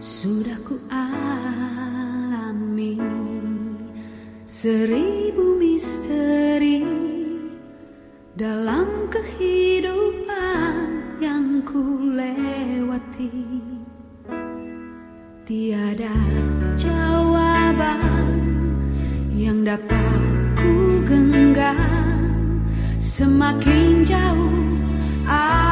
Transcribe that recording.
Sudah ku alami seribu misteri dalam kehidupan yang ku lewati. Tiada jawaban yang dapat ku genggam semakin jauh.